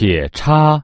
铁叉